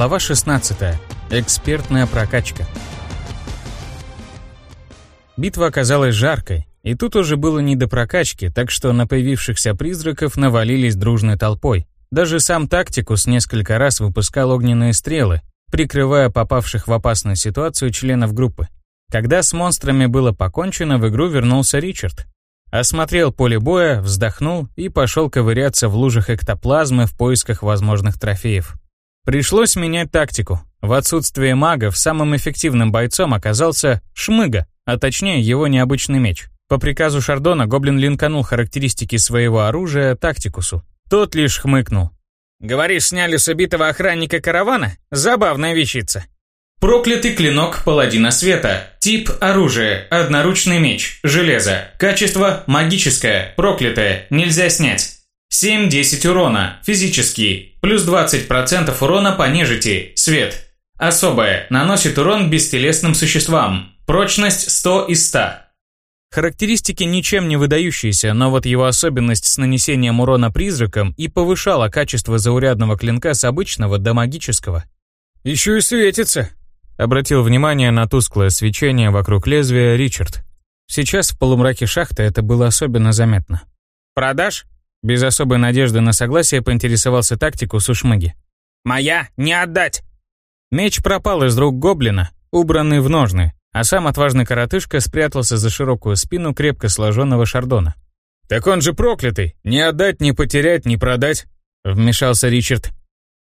Глава 16. Экспертная прокачка. Битва оказалась жаркой, и тут уже было не до прокачки, так что на появившихся призраков навалились дружной толпой. Даже сам Тактикус несколько раз выпускал огненные стрелы, прикрывая попавших в опасную ситуацию членов группы. Когда с монстрами было покончено, в игру вернулся Ричард. Осмотрел поле боя, вздохнул и пошел ковыряться в лужах эктоплазмы в поисках возможных трофеев. Пришлось менять тактику. В отсутствие магов самым эффективным бойцом оказался Шмыга, а точнее его необычный меч. По приказу Шардона гоблин линканул характеристики своего оружия тактикусу. Тот лишь хмыкнул. «Говоришь, сняли с убитого охранника каравана? Забавная вещица». Проклятый клинок паладина света. Тип оружия. Одноручный меч. Железо. Качество магическое. Проклятое. Нельзя снять. 7-10 урона. Физический. Плюс 20% урона по нежити. Свет. Особое. Наносит урон бестелесным существам. Прочность 100 из 100. Характеристики ничем не выдающиеся, но вот его особенность с нанесением урона призракам и повышала качество заурядного клинка с обычного до магического. «Еще и светится», — обратил внимание на тусклое свечение вокруг лезвия Ричард. Сейчас в полумраке шахты это было особенно заметно. «Продашь?» Без особой надежды на согласие поинтересовался тактику Сушмаги. «Моя? Не отдать!» Меч пропал из рук гоблина, убранный в ножны, а сам отважный коротышка спрятался за широкую спину крепко сложенного шардона. «Так он же проклятый! Не отдать, не потерять, не продать!» Вмешался Ричард.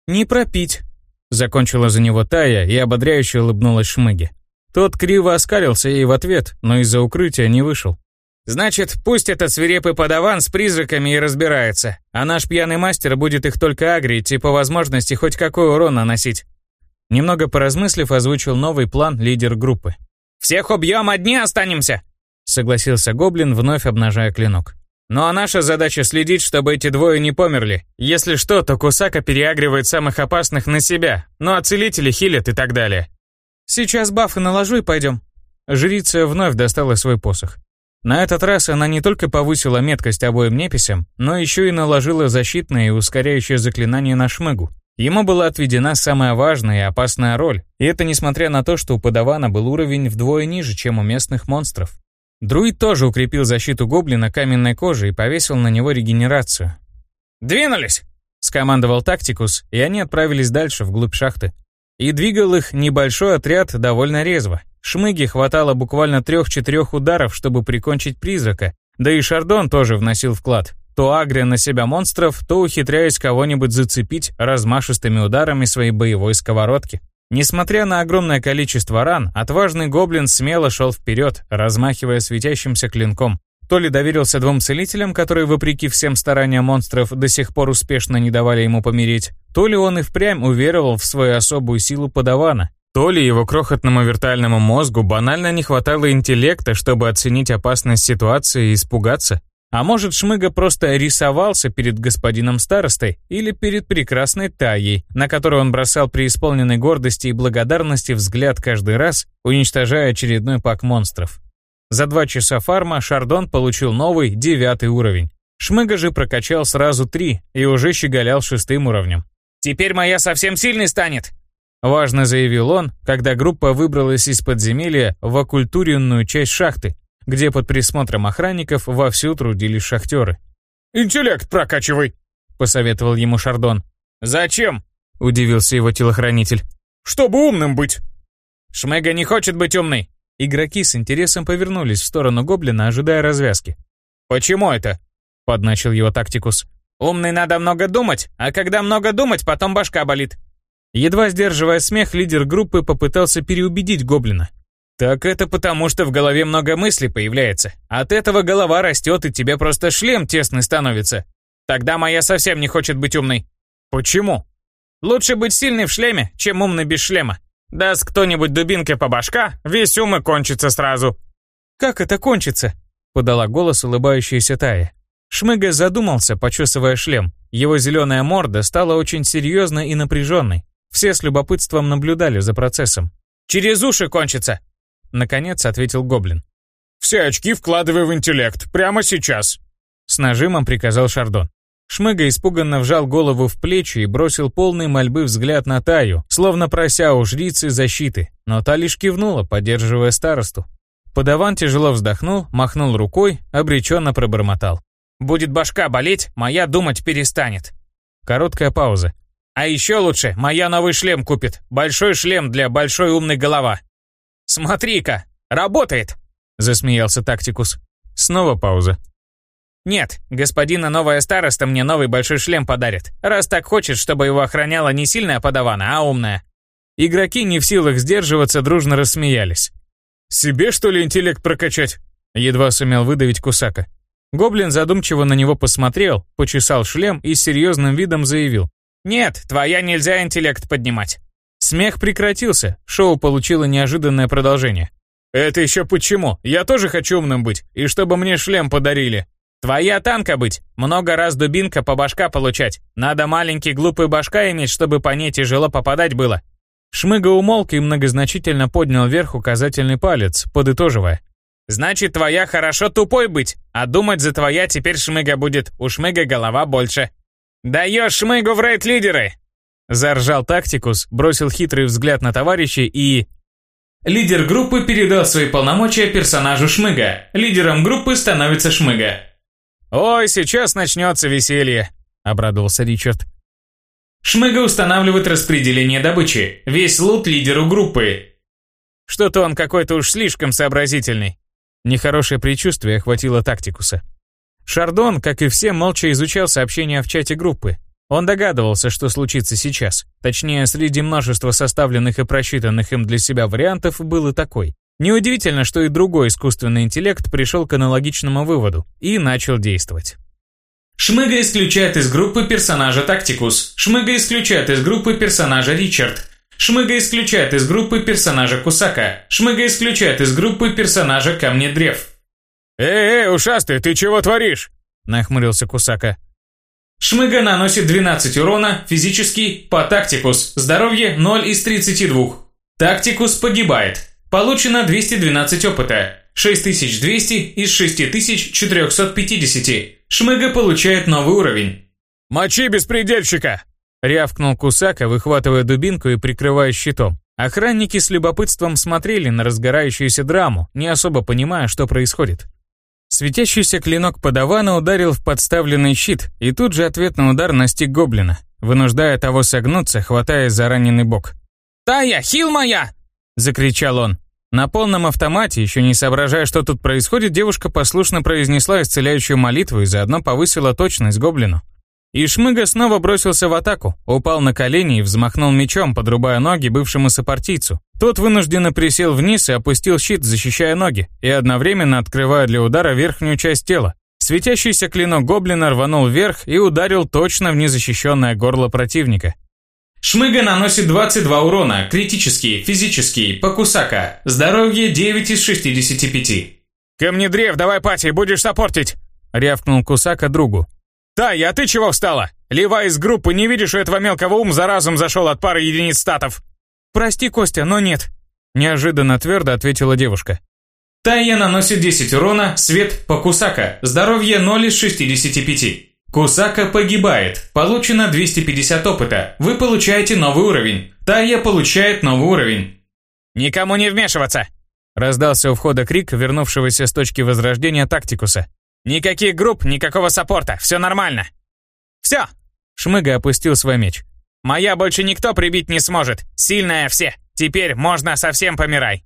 «Не пропить!» Закончила за него Тая и ободряюще улыбнулась Шмыге. Тот криво оскалился ей в ответ, но из-за укрытия не вышел. Значит, пусть этот свирепый подаван с призраками и разбирается, а наш пьяный мастер будет их только агрить и по возможности хоть какой урон наносить. Немного поразмыслив, озвучил новый план лидер группы. «Всех убьем, одни останемся!» Согласился Гоблин, вновь обнажая клинок. «Ну а наша задача следить, чтобы эти двое не померли. Если что, то Кусака переагривает самых опасных на себя, ну а целители хилят и так далее». «Сейчас бафы наложу и пойдем». Жрица вновь достала свой посох. На этот раз она не только повысила меткость обоим неписям, но еще и наложила защитное и ускоряющее заклинание на шмыгу. Ему была отведена самая важная и опасная роль, и это несмотря на то, что у подавана был уровень вдвое ниже, чем у местных монстров. Друид тоже укрепил защиту гоблина каменной кожей и повесил на него регенерацию. «Двинулись!» — скомандовал Тактикус, и они отправились дальше, вглубь шахты. И двигал их небольшой отряд довольно резво. Шмыги хватало буквально трех-четырех ударов, чтобы прикончить призрака, да и Шардон тоже вносил вклад. То агря на себя монстров, то ухитряясь кого-нибудь зацепить размашистыми ударами своей боевой сковородки. Несмотря на огромное количество ран, отважный гоблин смело шел вперед, размахивая светящимся клинком. То ли доверился двум целителям, которые, вопреки всем стараниям монстров, до сих пор успешно не давали ему помереть, то ли он и впрямь уверовал в свою особую силу подавана, то ли его крохотному виртуальному мозгу банально не хватало интеллекта, чтобы оценить опасность ситуации и испугаться. А может, Шмыга просто рисовался перед господином старостой или перед прекрасной Таей, на которую он бросал при исполненной гордости и благодарности взгляд каждый раз, уничтожая очередной пак монстров. За два часа фарма Шардон получил новый, девятый уровень. Шмыга же прокачал сразу три и уже щеголял шестым уровнем. «Теперь моя совсем сильной станет!» Важно заявил он, когда группа выбралась из подземелья в оккультуренную часть шахты, где под присмотром охранников вовсю трудились шахтеры. «Интеллект прокачивай», — посоветовал ему Шардон. «Зачем?» — удивился его телохранитель. «Чтобы умным быть». «Шмега не хочет быть умной». Игроки с интересом повернулись в сторону гоблина, ожидая развязки. «Почему это?» — подначил его тактикус. «Умный надо много думать, а когда много думать, потом башка болит». Едва сдерживая смех, лидер группы попытался переубедить гоблина. «Так это потому, что в голове много мыслей появляется. От этого голова растет, и тебе просто шлем тесный становится. Тогда моя совсем не хочет быть умной». «Почему?» «Лучше быть сильной в шлеме, чем умной без шлема. Даст кто-нибудь дубинкой по башка, весь ум и кончится сразу». «Как это кончится?» — подала голос улыбающаяся Тая. Шмыга задумался, почесывая шлем. Его зеленая морда стала очень серьезной и напряженной. Все с любопытством наблюдали за процессом. «Через уши кончится!» Наконец ответил Гоблин. «Все очки вкладывай в интеллект, прямо сейчас!» С нажимом приказал Шардон. Шмыга испуганно вжал голову в плечи и бросил полный мольбы взгляд на Таю, словно прося у жрицы защиты, но та лишь кивнула, поддерживая старосту. Подаван тяжело вздохнул, махнул рукой, обреченно пробормотал. «Будет башка болеть, моя думать перестанет». Короткая пауза. «А еще лучше, моя новый шлем купит. Большой шлем для большой умной голова». «Смотри-ка, работает!» Засмеялся Тактикус. Снова пауза. «Нет, господина новая староста мне новый большой шлем подарит, раз так хочет, чтобы его охраняла не сильная подавана, а умная». Игроки не в силах сдерживаться, дружно рассмеялись. «Себе, что ли, интеллект прокачать?» Едва сумел выдавить Кусака. Гоблин задумчиво на него посмотрел, почесал шлем и с серьезным видом заявил. «Нет, твоя нельзя интеллект поднимать». Смех прекратился, шоу получило неожиданное продолжение. «Это еще почему? Я тоже хочу умным быть, и чтобы мне шлем подарили». «Твоя танка быть, много раз дубинка по башка получать. Надо маленький глупый башка иметь, чтобы по ней тяжело попадать было». Шмыга умолк и многозначительно поднял вверх указательный палец, подытоживая. «Значит, твоя хорошо тупой быть, а думать за твоя теперь Шмыга будет, у Шмыга голова больше». «Даешь Шмыгу в рейд-лидеры!» Заржал Тактикус, бросил хитрый взгляд на товарища и... Лидер группы передал свои полномочия персонажу Шмыга. Лидером группы становится Шмыга. «Ой, сейчас начнется веселье», — обрадовался Ричард. Шмыга устанавливает распределение добычи. Весь лут лидеру группы. Что-то он какой-то уж слишком сообразительный. Нехорошее предчувствие охватило Тактикуса. Шардон, как и все, молча изучал сообщения в чате группы. Он догадывался, что случится сейчас. Точнее, среди множества составленных и просчитанных им для себя вариантов был и такой. Неудивительно, что и другой искусственный интеллект пришел к аналогичному выводу и начал действовать. Шмыга исключает из группы персонажа Тактикус. Шмыга исключает из группы персонажа Ричард. Шмыга исключает из группы персонажа Кусака. Шмыга исключает из группы персонажа Камнедрев. «Эй, эй, ушастый, ты чего творишь?» – нахмурился Кусака. Шмыга наносит 12 урона, физический, по тактикус, здоровье 0 из 32. Тактикус погибает. Получено 212 опыта, 6200 из 6450. Шмыга получает новый уровень. «Мочи беспредельщика!» Рявкнул Кусака, выхватывая дубинку и прикрывая щитом. Охранники с любопытством смотрели на разгорающуюся драму, не особо понимая, что происходит. Светящийся клинок подавана ударил в подставленный щит, и тут же ответный удар настиг гоблина, вынуждая того согнуться, хватаясь за раненый бок. «Тая, хил моя!» — закричал он. На полном автомате, еще не соображая, что тут происходит, девушка послушно произнесла исцеляющую молитву и заодно повысила точность гоблину. И Шмыга снова бросился в атаку, упал на колени и взмахнул мечом, подрубая ноги бывшему сопартийцу. Тот вынужденно присел вниз и опустил щит, защищая ноги, и одновременно открывая для удара верхнюю часть тела. Светящийся клинок гоблина рванул вверх и ударил точно в незащищенное горло противника. Шмыга наносит 22 урона, критический, физический, покусака, здоровье 9 из 65. «Ко мне древ, давай, пати, будешь саппортить!» — рявкнул Кусака другу. «Тая, а ты чего встала? Лева из группы, не видишь, у этого мелкого ум за разум зашел от пары единиц статов?» «Прости, Костя, но нет», — неожиданно твердо ответила девушка. Тая наносит 10 урона, свет по Кусака, здоровье 0 из 65. Кусака погибает, получено 250 опыта, вы получаете новый уровень. Тая получает новый уровень. «Никому не вмешиваться!» Раздался у входа крик, вернувшегося с точки возрождения Тактикуса. Никаких групп, никакого саппорта, все нормально. Все. Шмыга опустил свой меч. Моя больше никто прибить не сможет. Сильная все. Теперь можно совсем помирай.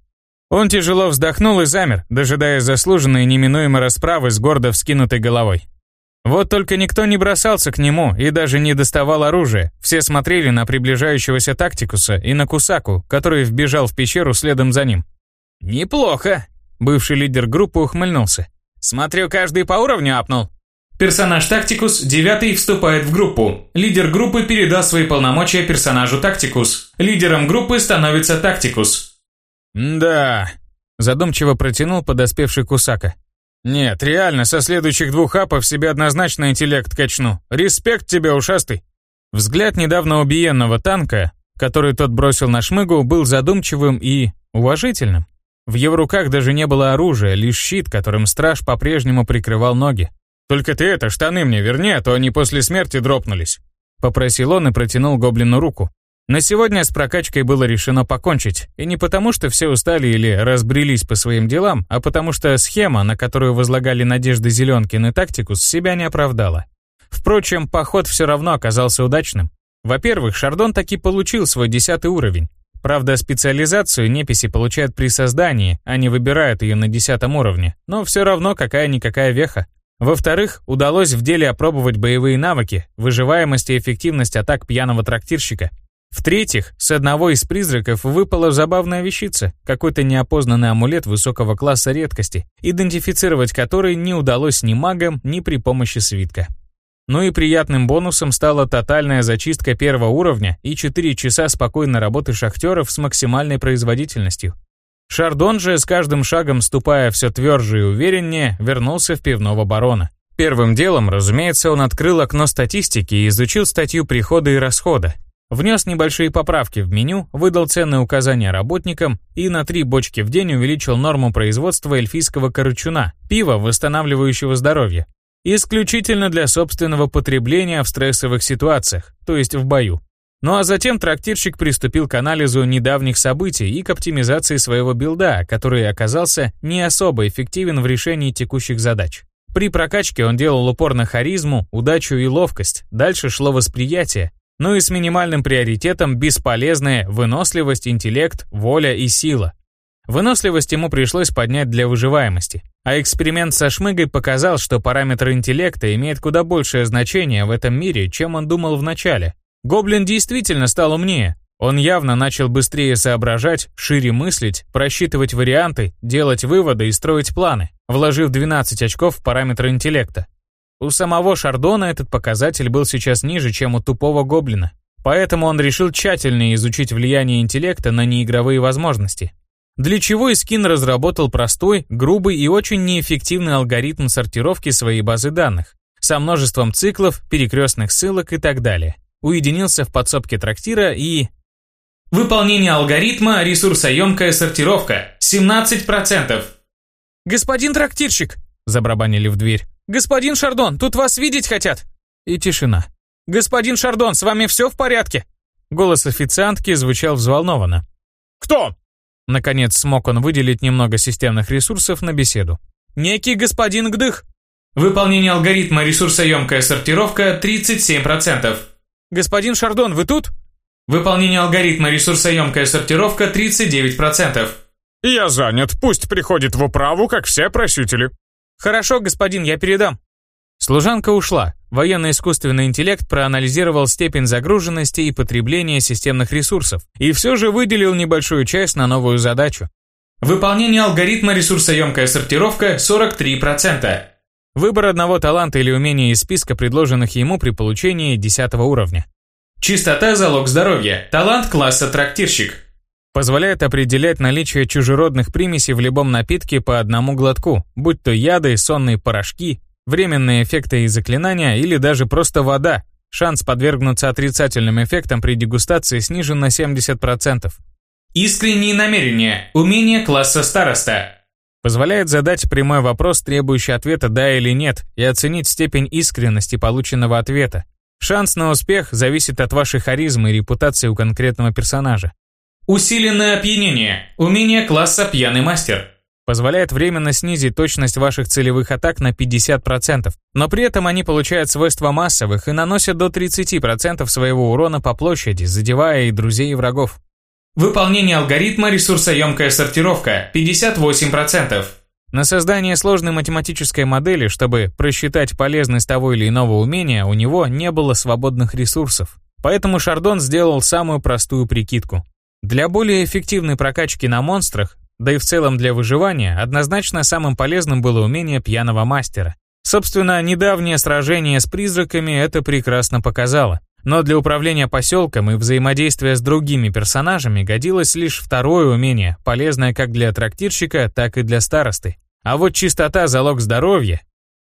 Он тяжело вздохнул и замер, дожидаясь заслуженной неминуемой расправы с гордо вскинутой головой. Вот только никто не бросался к нему и даже не доставал оружия. Все смотрели на приближающегося Тактикуса и на Кусаку, который вбежал в пещеру следом за ним. «Неплохо», — бывший лидер группы ухмыльнулся. Смотрю, каждый по уровню апнул. Персонаж Тактикус, девятый, вступает в группу. Лидер группы передаст свои полномочия персонажу Тактикус. Лидером группы становится Тактикус. «Да», – задумчиво протянул подоспевший Кусака. «Нет, реально, со следующих двух апов себе однозначно интеллект качну. Респект тебе, ушастый». Взгляд недавно убиенного танка, который тот бросил на шмыгу, был задумчивым и уважительным. В его руках даже не было оружия, лишь щит, которым страж по-прежнему прикрывал ноги. Только ты это, штаны мне верни, а то они после смерти дропнулись. Попросил он и протянул гоблину руку. На сегодня с прокачкой было решено покончить, и не потому, что все устали или разбрелись по своим делам, а потому что схема, на которую возлагали надежды Зеленкин и Тактикус, себя не оправдала. Впрочем, поход все равно оказался удачным. Во-первых, Шардон таки получил свой десятый уровень. Правда, специализацию неписи получают при создании, а не выбирают ее на десятом уровне, но все равно какая-никакая веха. Во-вторых, удалось в деле опробовать боевые навыки, выживаемость и эффективность атак пьяного трактирщика – в-третьих, с одного из призраков выпала забавная вещица, какой-то неопознанный амулет высокого класса редкости, идентифицировать который не удалось ни магам, ни при помощи свитка. Ну и приятным бонусом стала тотальная зачистка первого уровня и 4 часа спокойной работы шахтеров с максимальной производительностью. Шардон же, с каждым шагом ступая все тверже и увереннее, вернулся в пивного барона. Первым делом, разумеется, он открыл окно статистики и изучил статью прихода и расхода, Внес небольшие поправки в меню, выдал ценные указания работникам и на три бочки в день увеличил норму производства эльфийского корычуна, пива, восстанавливающего здоровье. Исключительно для собственного потребления в стрессовых ситуациях, то есть в бою. Ну а затем трактирщик приступил к анализу недавних событий и к оптимизации своего билда, который оказался не особо эффективен в решении текущих задач. При прокачке он делал упор на харизму, удачу и ловкость, дальше шло восприятие, ну и с минимальным приоритетом бесполезные выносливость, интеллект, воля и сила. Выносливость ему пришлось поднять для выживаемости. А эксперимент со шмыгой показал, что параметр интеллекта имеет куда большее значение в этом мире, чем он думал вначале. Гоблин действительно стал умнее. Он явно начал быстрее соображать, шире мыслить, просчитывать варианты, делать выводы и строить планы, вложив 12 очков в параметр интеллекта. У самого Шардона этот показатель был сейчас ниже, чем у тупого гоблина. Поэтому он решил тщательнее изучить влияние интеллекта на неигровые возможности. Для чего Искин разработал простой, грубый и очень неэффективный алгоритм сортировки своей базы данных, со множеством циклов, перекрестных ссылок и так далее. Уединился в подсобке трактира и... Выполнение алгоритма ресурсоемкая сортировка 17%. «Господин трактирщик!» – забрабанили в дверь. «Господин Шардон, тут вас видеть хотят!» И тишина. «Господин Шардон, с вами все в порядке?» Голос официантки звучал взволнованно. «Кто?» Наконец смог он выделить немного системных ресурсов на беседу. «Некий господин Гдых». Выполнение алгоритма ресурсоемкая сортировка 37%. «Господин Шардон, вы тут?» Выполнение алгоритма ресурсоемкая сортировка 39%. «Я занят, пусть приходит в управу, как все просители». «Хорошо, господин, я передам». Служанка ушла. Военно-искусственный интеллект проанализировал степень загруженности и потребления системных ресурсов и все же выделил небольшую часть на новую задачу. Выполнение алгоритма ресурсоемкая сортировка 43%. Выбор одного таланта или умения из списка предложенных ему при получении 10 уровня. Чистота – залог здоровья. Талант класса трактирщик позволяет определять наличие чужеродных примесей в любом напитке по одному глотку, будь то яды, сонные порошки, временные эффекты и заклинания или даже просто вода. Шанс подвергнуться отрицательным эффектам при дегустации снижен на 70%. Искренние намерения. Умение класса староста. Позволяет задать прямой вопрос, требующий ответа «да» или «нет», и оценить степень искренности полученного ответа. Шанс на успех зависит от вашей харизмы и репутации у конкретного персонажа. Усиленное опьянение. Умение класса «Пьяный мастер». Позволяет временно снизить точность ваших целевых атак на 50%, но при этом они получают свойства массовых и наносят до 30% своего урона по площади, задевая и друзей, и врагов. Выполнение алгоритма ресурсоемкая сортировка 58%. На создание сложной математической модели, чтобы просчитать полезность того или иного умения, у него не было свободных ресурсов. Поэтому Шардон сделал самую простую прикидку. Для более эффективной прокачки на монстрах, да и в целом для выживания, однозначно самым полезным было умение пьяного мастера. Собственно, недавнее сражение с призраками это прекрасно показало. Но для управления поселком и взаимодействия с другими персонажами годилось лишь второе умение, полезное как для трактирщика, так и для старосты. А вот чистота – залог здоровья.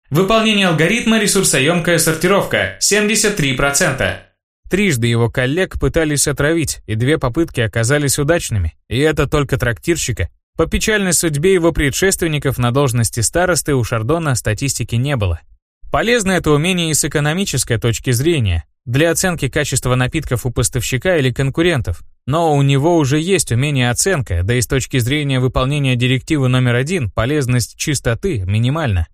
Выполнение алгоритма ресурсоемкая сортировка – 73%. Трижды его коллег пытались отравить, и две попытки оказались удачными, и это только трактирщика. По печальной судьбе его предшественников на должности старосты у Шардона статистики не было. Полезно это умение и с экономической точки зрения, для оценки качества напитков у поставщика или конкурентов. Но у него уже есть умение оценка, да и с точки зрения выполнения директивы номер один полезность чистоты минимальна.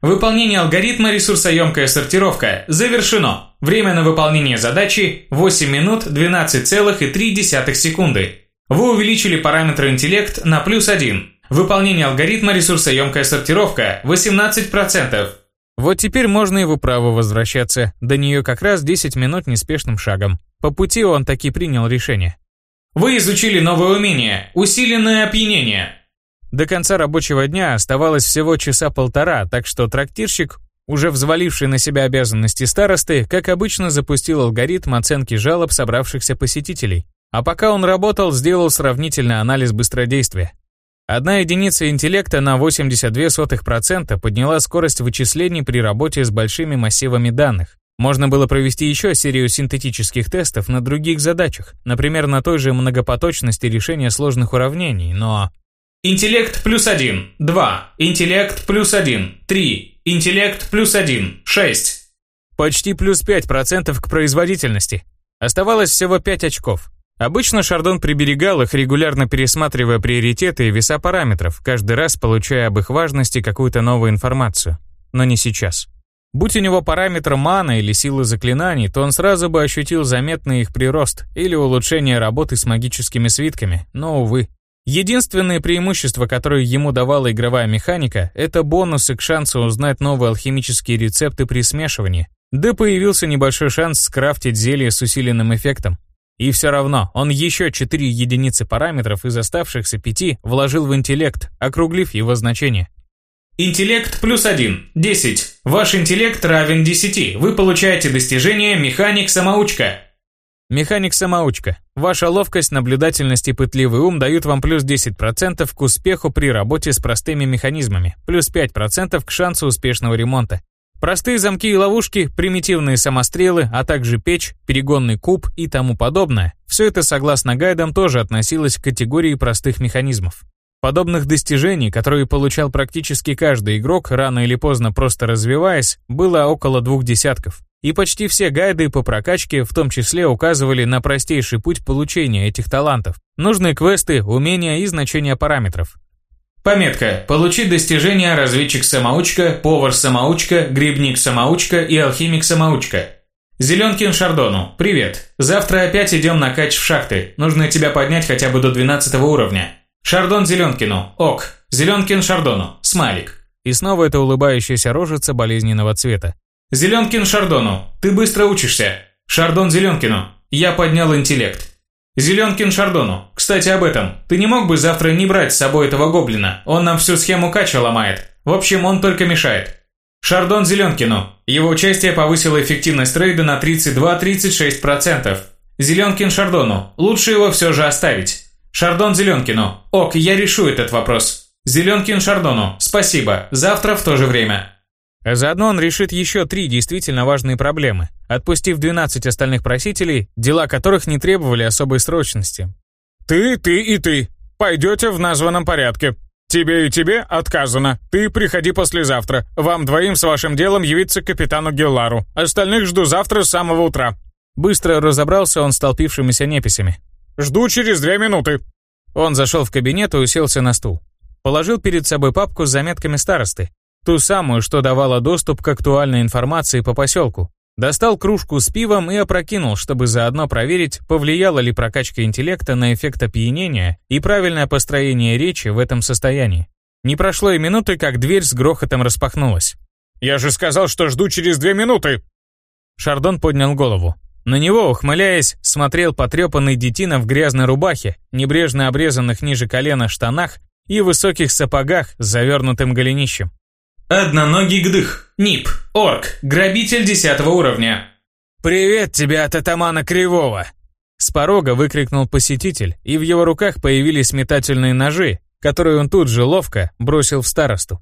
Выполнение алгоритма ресурсоемкая сортировка завершено. Время на выполнение задачи 8 минут 12,3 секунды. Вы увеличили параметр интеллект на плюс 1. Выполнение алгоритма ресурсоемкая сортировка 18%. Вот теперь можно и в управу возвращаться. До нее как раз 10 минут неспешным шагом. По пути он таки принял решение. Вы изучили новое умение – усиленное опьянение. До конца рабочего дня оставалось всего часа полтора, так что трактирщик, уже взваливший на себя обязанности старосты, как обычно запустил алгоритм оценки жалоб собравшихся посетителей. А пока он работал, сделал сравнительный анализ быстродействия. Одна единица интеллекта на 82% подняла скорость вычислений при работе с большими массивами данных. Можно было провести еще серию синтетических тестов на других задачах, например, на той же многопоточности решения сложных уравнений, но... Интеллект плюс 1, 2, интеллект плюс 1, 3, интеллект плюс 1, 6. Почти плюс 5% к производительности. Оставалось всего 5 очков. Обычно Шардон приберегал их, регулярно пересматривая приоритеты и веса параметров, каждый раз получая об их важности какую-то новую информацию. Но не сейчас. Будь у него параметр мана или силы заклинаний, то он сразу бы ощутил заметный их прирост или улучшение работы с магическими свитками, но, увы. Единственное преимущество, которое ему давала игровая механика, это бонусы к шансу узнать новые алхимические рецепты при смешивании, да появился небольшой шанс скрафтить зелье с усиленным эффектом. И все равно он еще 4 единицы параметров из оставшихся 5 вложил в интеллект, округлив его значение. Интеллект плюс 1, 10. Ваш интеллект равен 10. Вы получаете достижение «Механик-самоучка». Механик-самоучка. Ваша ловкость, наблюдательность и пытливый ум дают вам плюс 10% к успеху при работе с простыми механизмами, плюс 5% к шансу успешного ремонта, Простые замки и ловушки, примитивные самострелы, а также печь, перегонный куб и тому подобное – все это, согласно гайдам, тоже относилось к категории простых механизмов. Подобных достижений, которые получал практически каждый игрок, рано или поздно просто развиваясь, было около двух десятков. И почти все гайды по прокачке в том числе указывали на простейший путь получения этих талантов, нужные квесты, умения и значения параметров. Пометка. Получить достижения разведчик-самоучка, повар-самоучка, грибник-самоучка и алхимик-самоучка. Зеленкин Шардону. Привет. Завтра опять идем на кач в шахты. Нужно тебя поднять хотя бы до 12 уровня. Шардон Зеленкину. Ок. Зеленкин Шардону. Смайлик. И снова эта улыбающаяся рожица болезненного цвета. Зеленкин Шардону. Ты быстро учишься. Шардон Зеленкину. Я поднял интеллект. Зеленкин Шардону. Кстати, об этом. Ты не мог бы завтра не брать с собой этого гоблина? Он нам всю схему кача ломает. В общем, он только мешает. Шардон Зеленкину. Его участие повысило эффективность трейда на 32-36%. Зеленкин Шардону. Лучше его все же оставить. Шардон Зеленкину. Ок, я решу этот вопрос. Зеленкин Шардону. Спасибо. Завтра в то же время. А заодно он решит еще три действительно важные проблемы, отпустив 12 остальных просителей, дела которых не требовали особой срочности. «Ты, ты и ты. Пойдете в названном порядке. Тебе и тебе отказано. Ты приходи послезавтра. Вам двоим с вашим делом явиться к капитану Геллару. Остальных жду завтра с самого утра». Быстро разобрался он с толпившимися неписями. «Жду через две минуты». Он зашел в кабинет и уселся на стул. Положил перед собой папку с заметками старосты, Ту самую, что давала доступ к актуальной информации по поселку. Достал кружку с пивом и опрокинул, чтобы заодно проверить, повлияла ли прокачка интеллекта на эффект опьянения и правильное построение речи в этом состоянии. Не прошло и минуты, как дверь с грохотом распахнулась. «Я же сказал, что жду через две минуты!» Шардон поднял голову. На него, ухмыляясь, смотрел потрепанный детина в грязной рубахе, небрежно обрезанных ниже колена штанах и высоких сапогах с завернутым голенищем. Одноногий гдых. НИП. Орк. Грабитель десятого уровня. «Привет тебе от атамана Кривого!» С порога выкрикнул посетитель, и в его руках появились метательные ножи, которые он тут же ловко бросил в старосту.